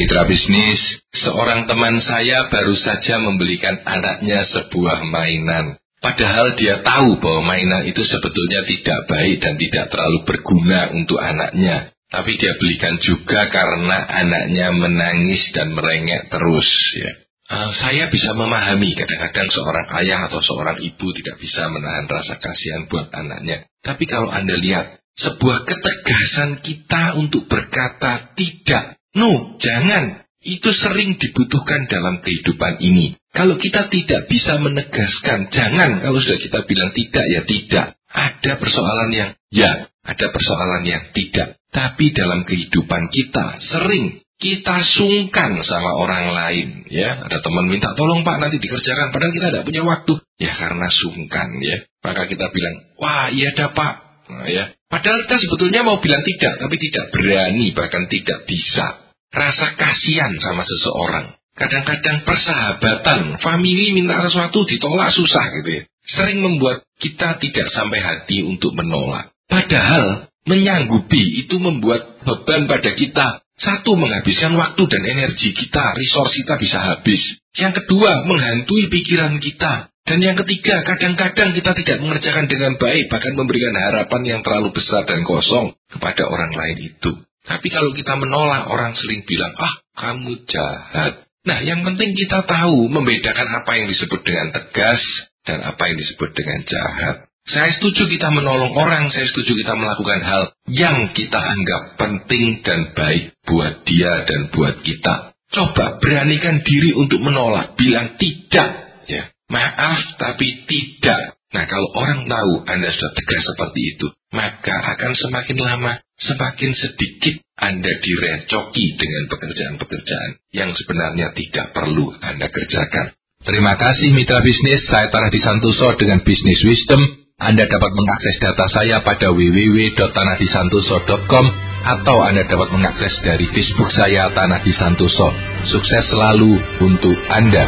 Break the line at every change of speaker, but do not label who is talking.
Mitra bisnis, seorang teman saya baru saja membelikan anaknya sebuah mainan. Padahal dia tahu bahwa mainan itu sebetulnya tidak baik dan tidak terlalu berguna untuk anaknya. Tapi dia belikan juga karena anaknya menangis dan merengek terus. Ya. Uh, saya bisa memahami kadang-kadang seorang ayah atau seorang ibu tidak bisa menahan rasa kasihan buat anaknya. Tapi kalau Anda lihat, sebuah ketegasan kita untuk berkata tidak. No, jangan. Itu sering dibutuhkan dalam kehidupan ini. Kalau kita tidak bisa menegaskan, jangan. Kalau sudah kita bilang tidak, ya tidak. Ada persoalan yang ya, ada persoalan yang tidak. Tapi dalam kehidupan kita sering kita sungkan sama orang lain. Ya, ada teman minta tolong pak nanti dikerjakan, padahal kita tidak punya waktu. Ya karena sungkan ya. Maka kita bilang, wah iya dah pak. Nah, ya. Padahal kita sebetulnya mau bilang tidak, tapi tidak berani, bahkan tidak bisa rasa kasihan sama seseorang. Kadang-kadang persahabatan, family minta sesuatu ditolak susah gitu ya. Sering membuat kita tidak sampai hati untuk menolak. Padahal menyanggupi itu membuat beban pada kita. Satu, menghabiskan waktu dan energi kita, resource kita bisa habis. Yang kedua, menghantui pikiran kita. Dan yang ketiga, kadang-kadang kita tidak mengerjakan dengan baik, bahkan memberikan harapan yang terlalu besar dan kosong kepada orang lain itu. Tapi kalau kita menolak, orang sering bilang, ah kamu jahat. Nah yang penting kita tahu membedakan apa yang disebut dengan tegas dan apa yang disebut dengan jahat. Saya setuju kita menolong orang, saya setuju kita melakukan hal yang kita anggap penting dan baik buat dia dan buat kita. Coba beranikan diri untuk menolak, bilang tidak. Ya, maaf tapi tidak. Nah kalau orang tahu Anda sudah tegas seperti itu, maka akan semakin lama, semakin sedikit Anda direcoki dengan pekerjaan-pekerjaan yang sebenarnya tidak perlu Anda kerjakan. Terima kasih mitra bisnis, saya Tanah Disantoso dengan Bisnis Wisdom. Anda dapat mengakses data saya pada www.tanahdisantoso.com atau Anda dapat mengakses dari Facebook saya Tanah Disantoso. Sukses selalu untuk Anda.